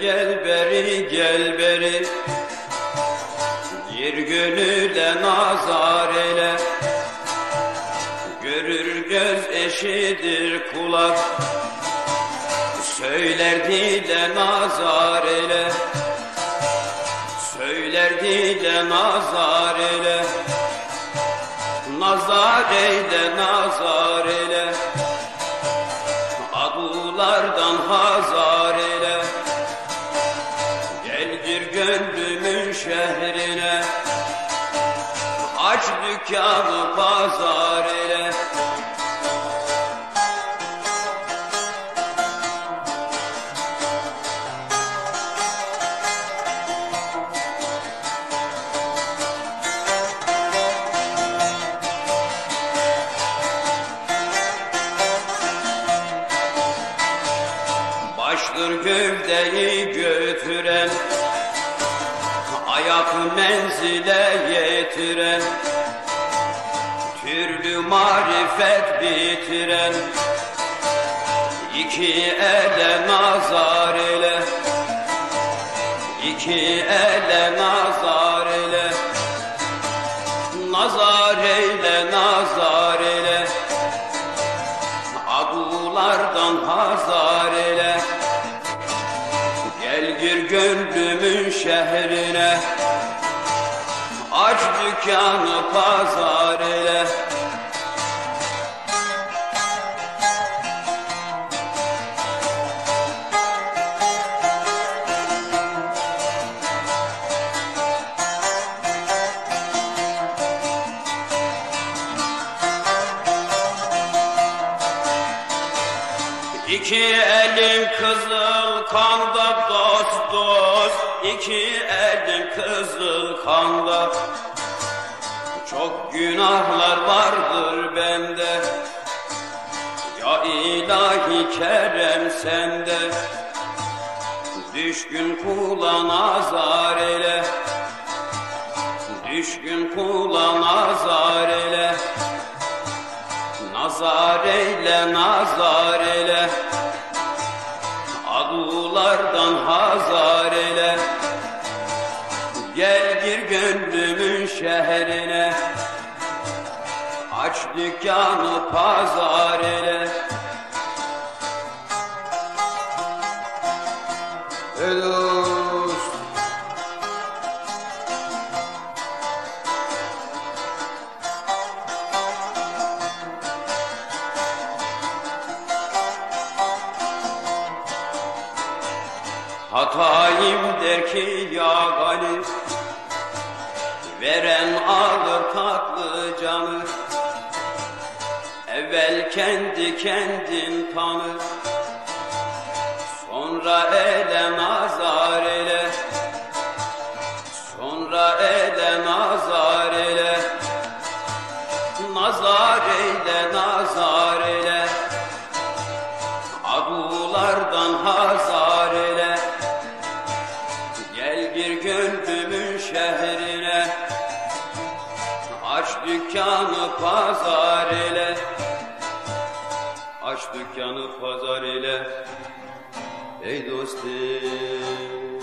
geri Bir gönüle nazar ele Görür göz eşidir kulak. Söyler dile nazar ele Söyler dile nazar ele Nazar eyle nazar gönlümün şehrine Aç dükkanı pazar eyle Baştır gövdeyi götüren Ayak menzile yetiren Türlü marifet bitiren İki ele nazar ile İki ele nazar ile Nazar eyle nazar ile Adulardan hazar ile Gönlümün şehrine Aç dükkanı pazar ile İki elim kızıl kanda dost dost. İki elim kızıl kanda. Çok günahlar vardır bende. Ya ilahi kerem sende. Düşkün kula nazar ele Düşkün kula nazar ele Nazar eyle, nazar Adulardan hazar eyle. Gel gir gönlümün şehrine. Aç dükkanı pazar eyle. Edost Hatayım der ki ya gani Veren alır tatlı canı. Evvel kendi kendin tanı. Sonra ele nazar ele şehrine. Aç dükkanı pazar ile. Aç dükkanı pazar ile. Ey dostum